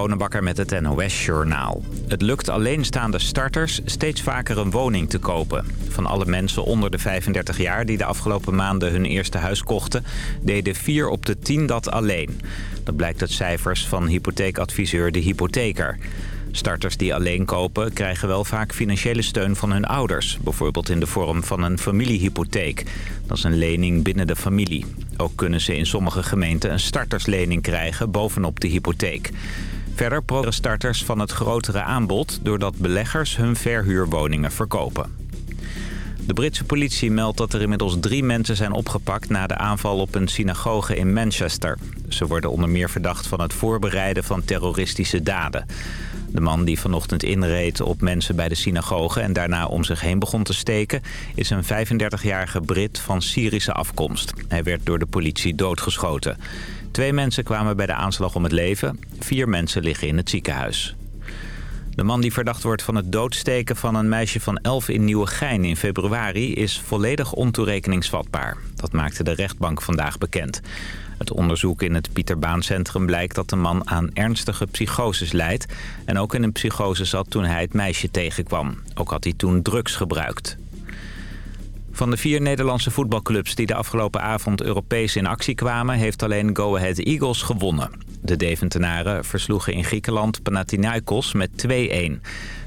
Bonenbakker met het NOS Journaal. Het lukt alleenstaande starters steeds vaker een woning te kopen. Van alle mensen onder de 35 jaar die de afgelopen maanden hun eerste huis kochten... deden 4 op de 10 dat alleen. Dat blijkt uit cijfers van hypotheekadviseur De Hypotheker. Starters die alleen kopen krijgen wel vaak financiële steun van hun ouders. Bijvoorbeeld in de vorm van een familiehypotheek. Dat is een lening binnen de familie. Ook kunnen ze in sommige gemeenten een starterslening krijgen bovenop de hypotheek. Verder proberen starters van het grotere aanbod... doordat beleggers hun verhuurwoningen verkopen. De Britse politie meldt dat er inmiddels drie mensen zijn opgepakt... na de aanval op een synagoge in Manchester. Ze worden onder meer verdacht van het voorbereiden van terroristische daden. De man die vanochtend inreed op mensen bij de synagoge en daarna om zich heen begon te steken... is een 35-jarige Brit van Syrische afkomst. Hij werd door de politie doodgeschoten. Twee mensen kwamen bij de aanslag om het leven. Vier mensen liggen in het ziekenhuis. De man die verdacht wordt van het doodsteken van een meisje van 11 in Nieuwegein in februari is volledig ontoerekeningsvatbaar. Dat maakte de rechtbank vandaag bekend. Het onderzoek in het Pieter Centrum blijkt dat de man aan ernstige psychoses leidt... en ook in een psychose zat toen hij het meisje tegenkwam. Ook had hij toen drugs gebruikt. Van de vier Nederlandse voetbalclubs die de afgelopen avond Europees in actie kwamen... heeft alleen Go Ahead Eagles gewonnen. De Deventenaren versloegen in Griekenland Panathinaikos met 2-1.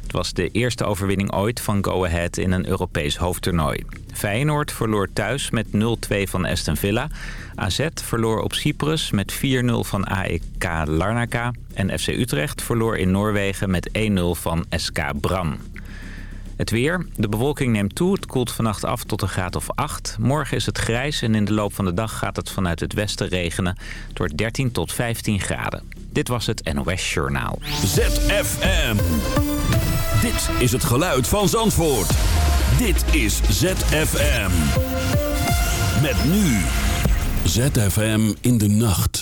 Het was de eerste overwinning ooit van Go Ahead in een Europees hoofdtoernooi. Feyenoord verloor thuis met 0-2 van Aston Villa. AZ verloor op Cyprus met 4-0 van AEK Larnaca. En FC Utrecht verloor in Noorwegen met 1-0 van SK Bram. Het weer. De bewolking neemt toe. Het koelt vannacht af tot een graad of 8. Morgen is het grijs en in de loop van de dag gaat het vanuit het westen regenen. Wordt 13 tot 15 graden. Dit was het NOS Journaal. ZFM. Dit is het geluid van Zandvoort. Dit is ZFM. Met nu. ZFM in de nacht.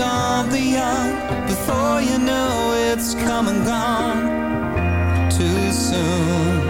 of the young. Before you know it's come and gone. Too soon.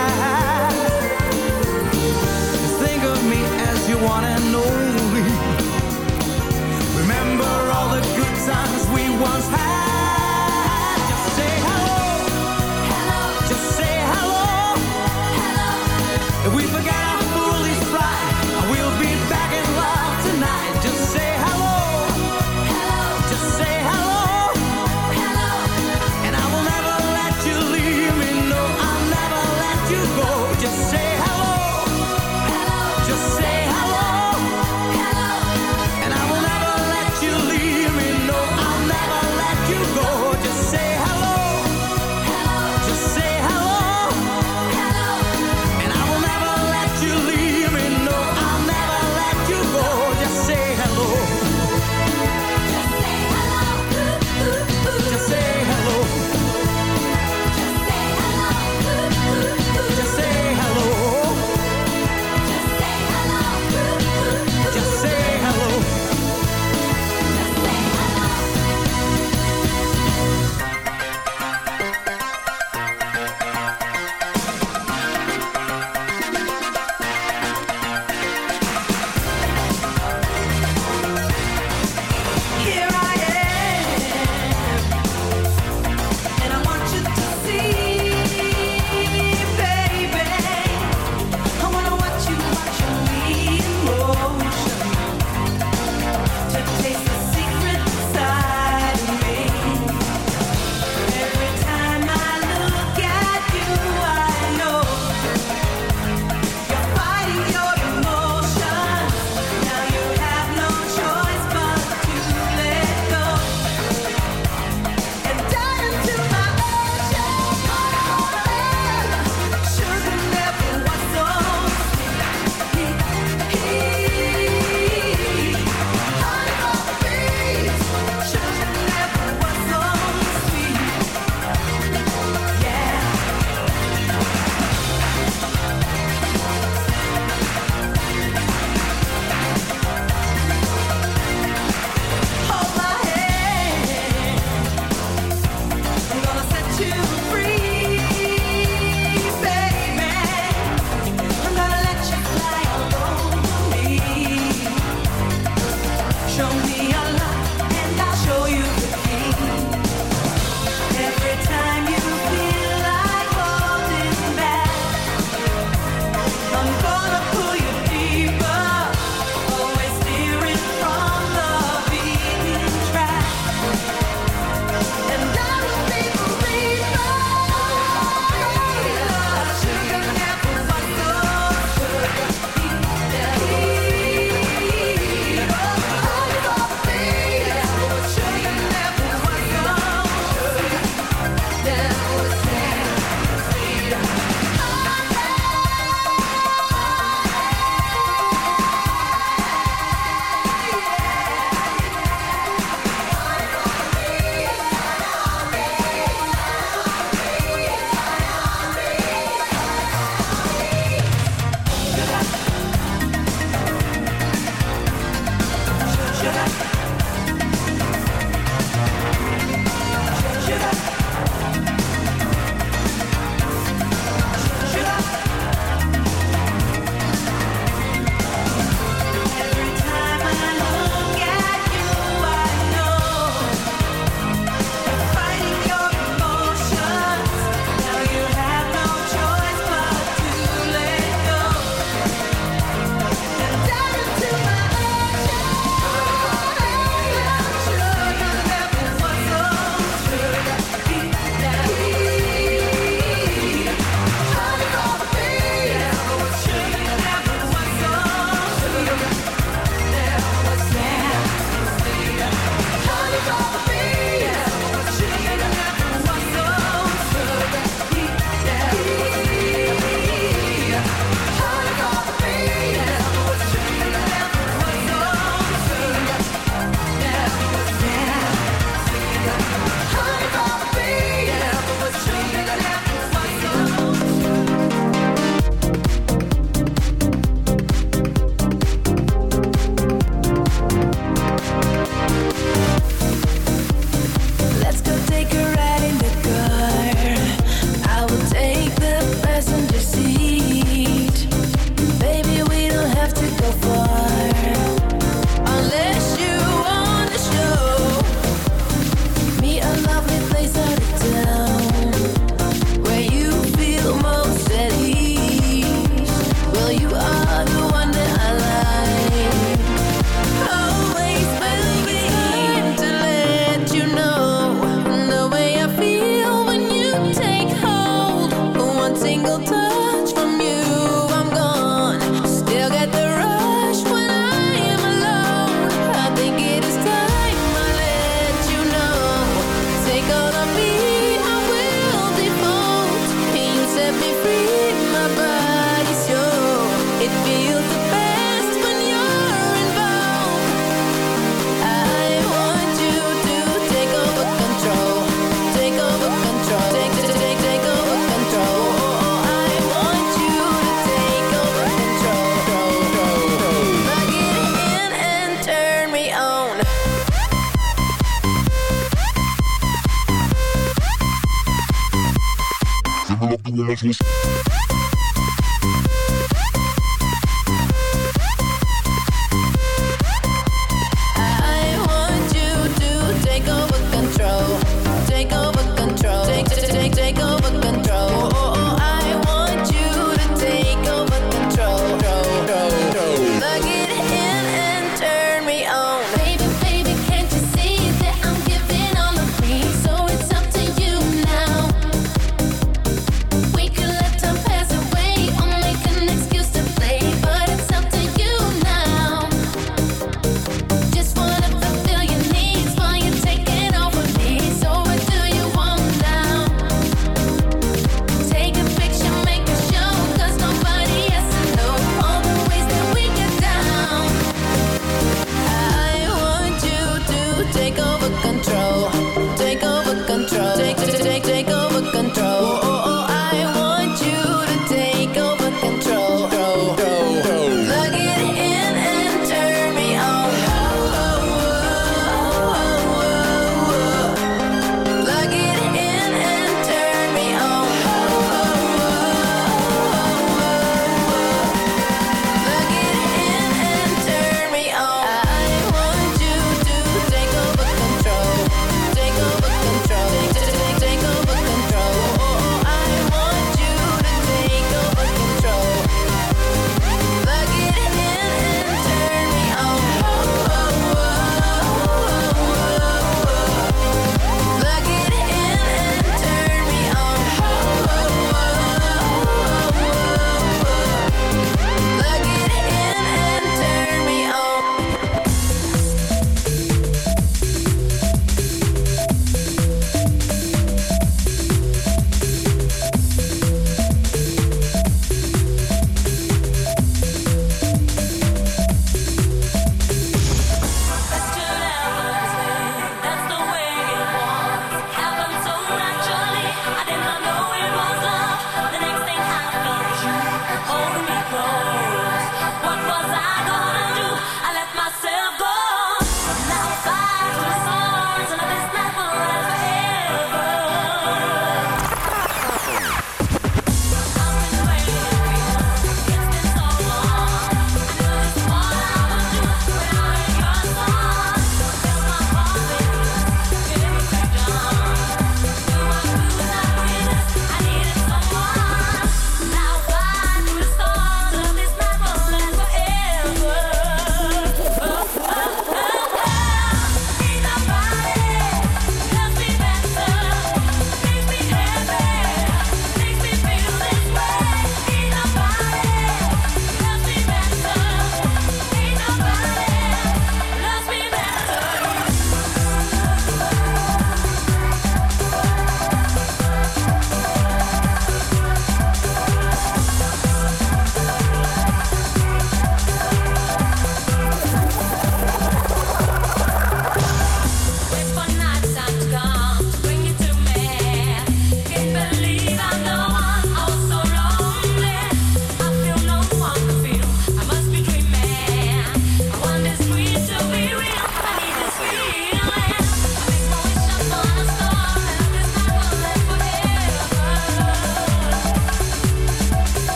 Business.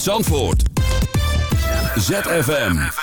Vanuit Zandvoort. ZFM.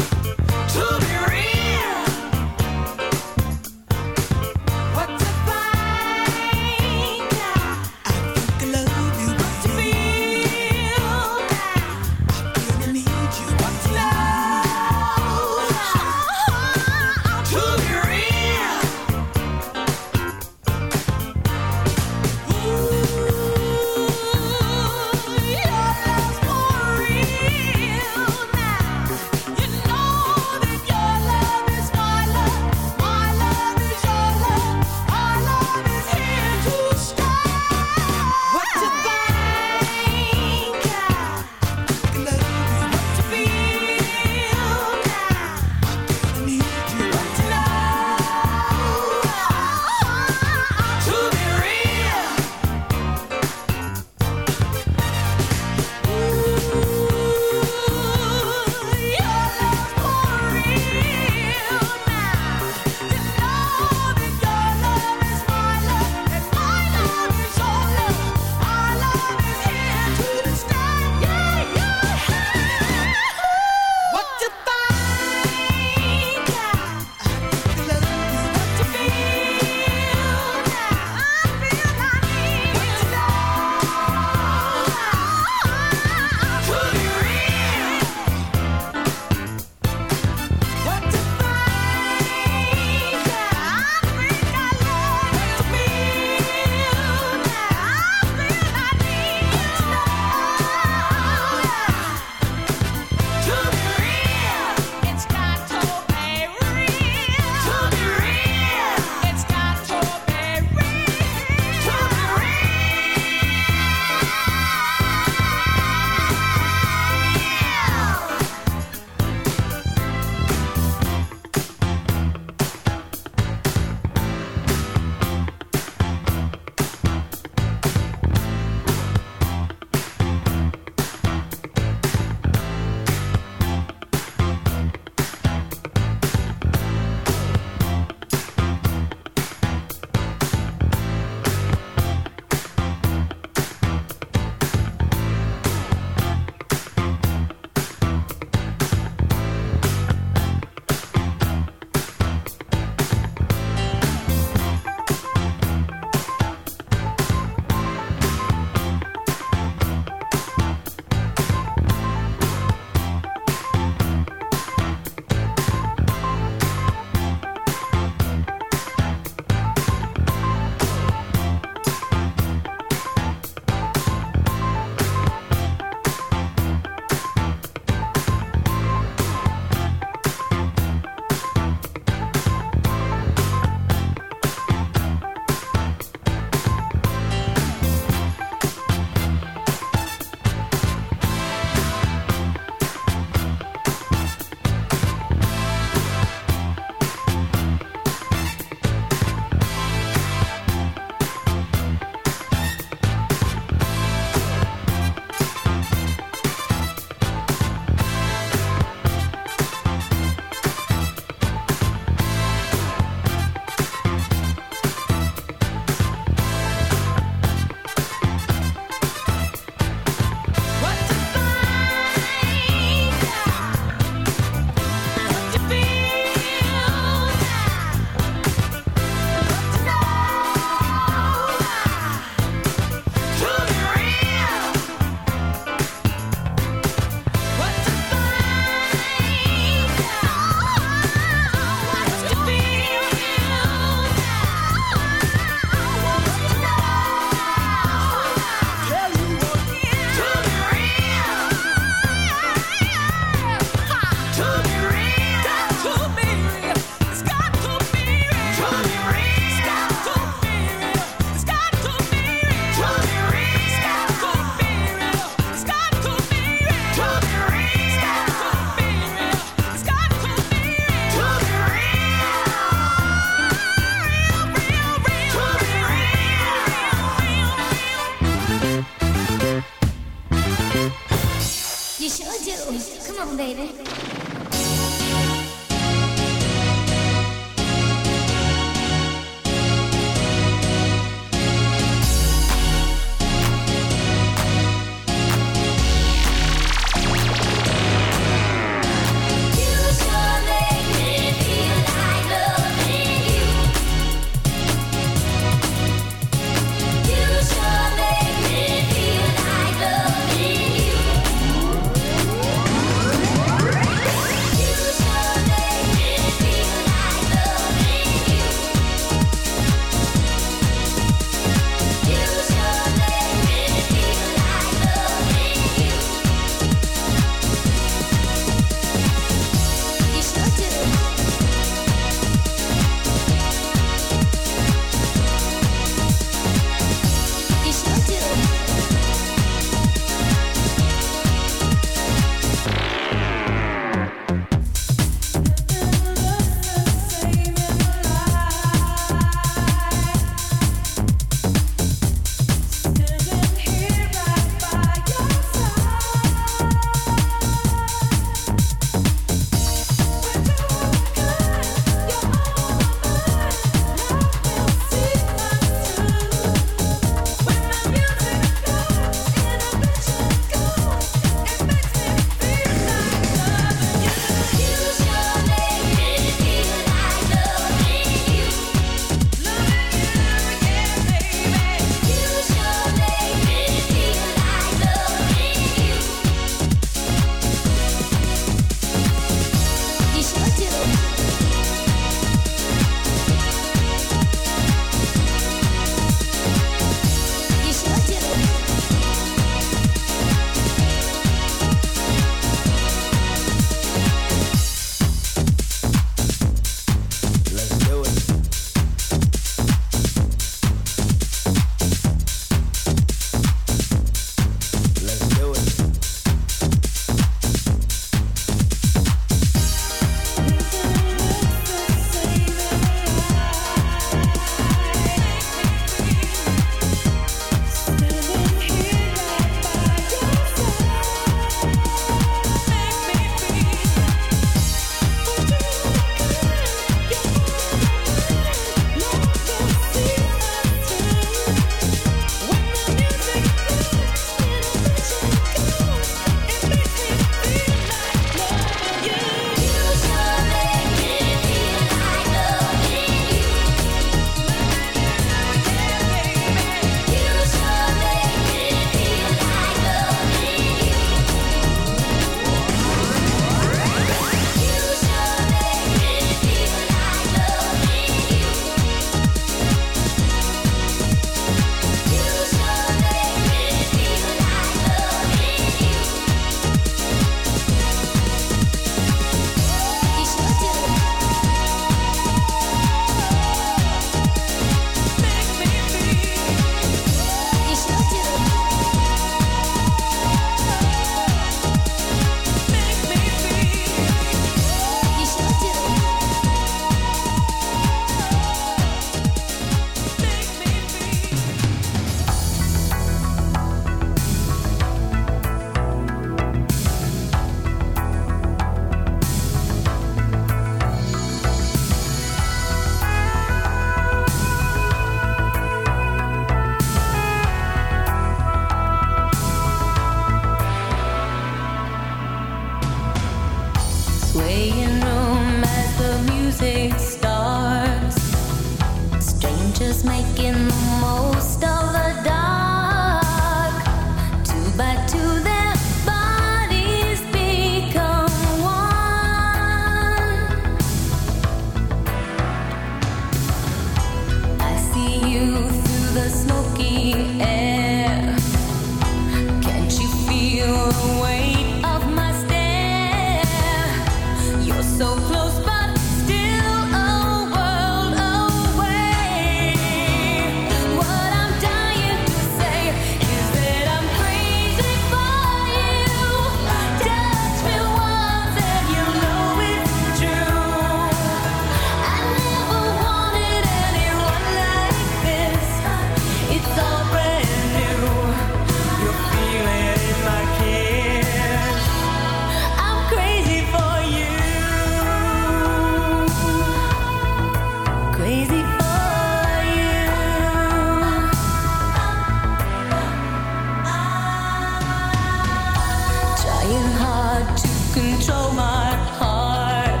Trying hard to control my heart.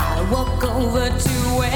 I walk over to where.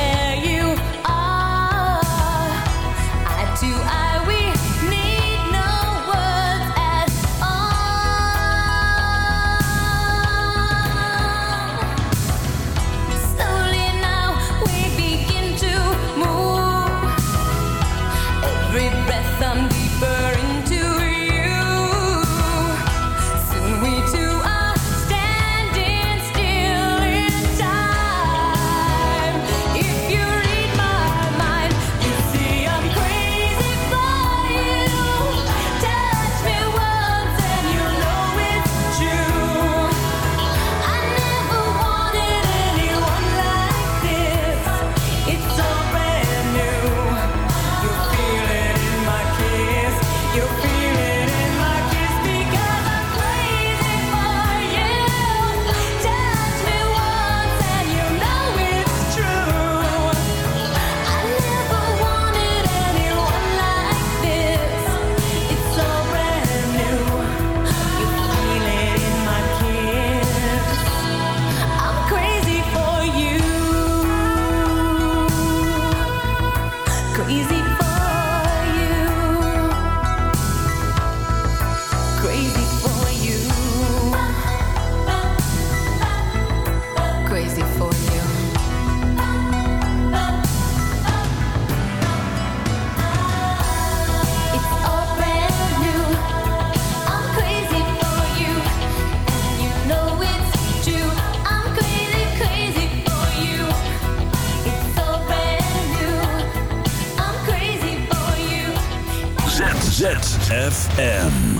ZFM.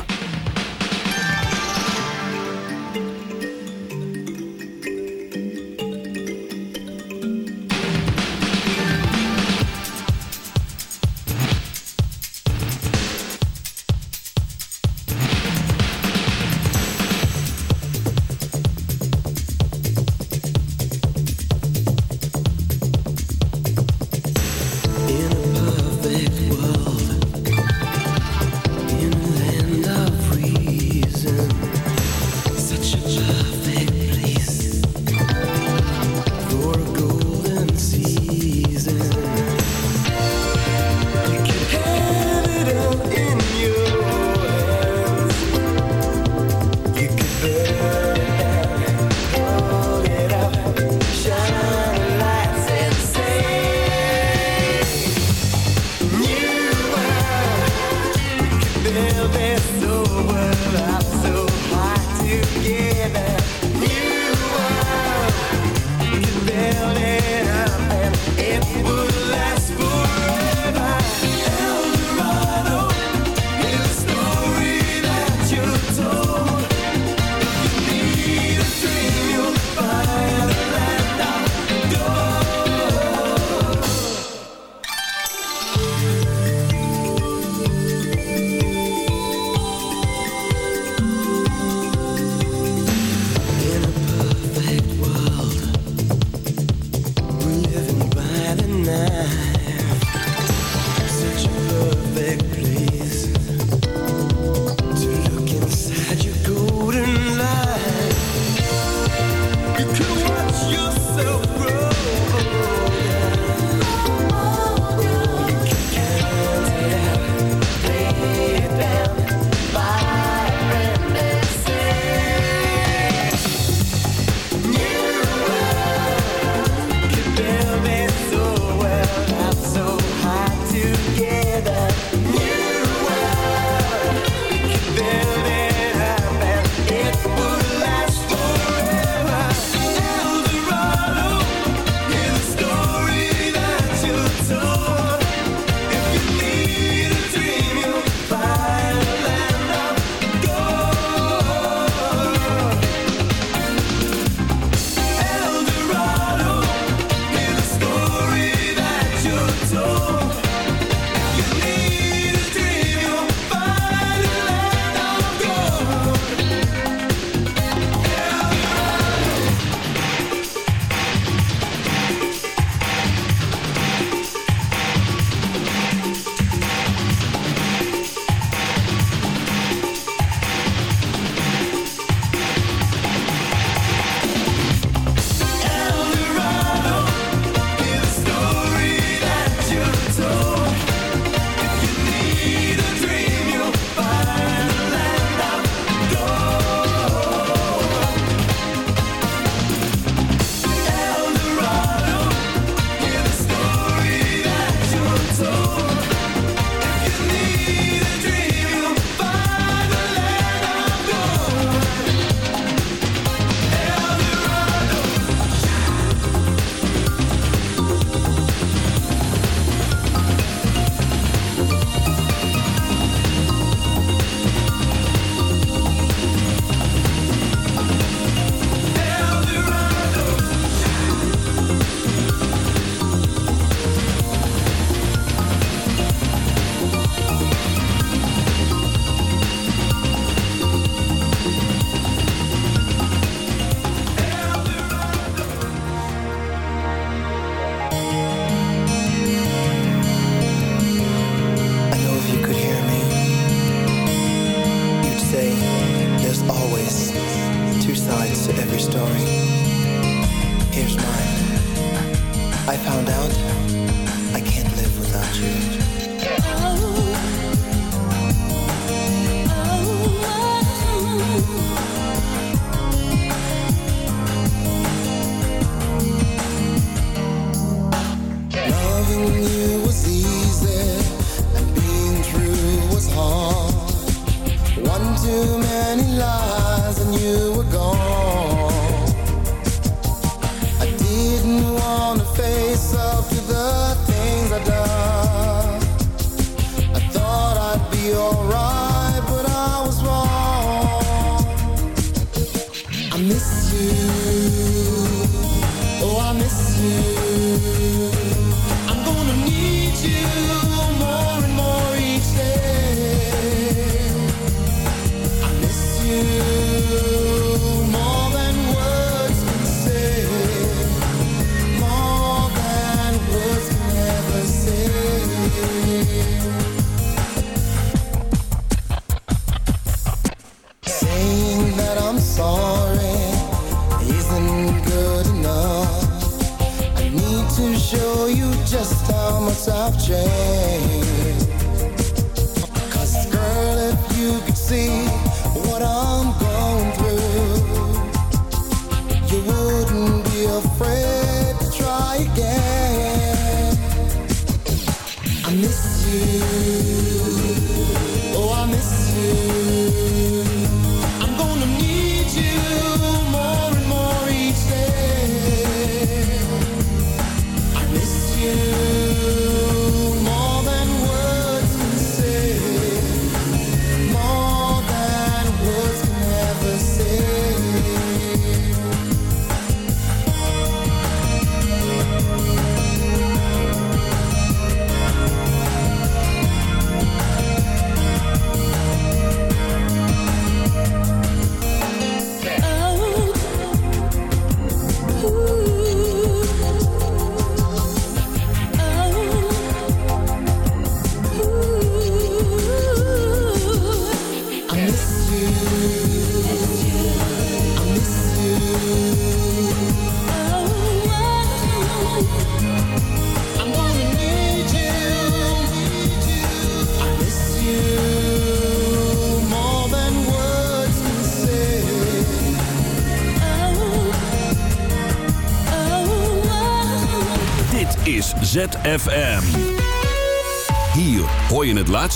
just how much I've changed.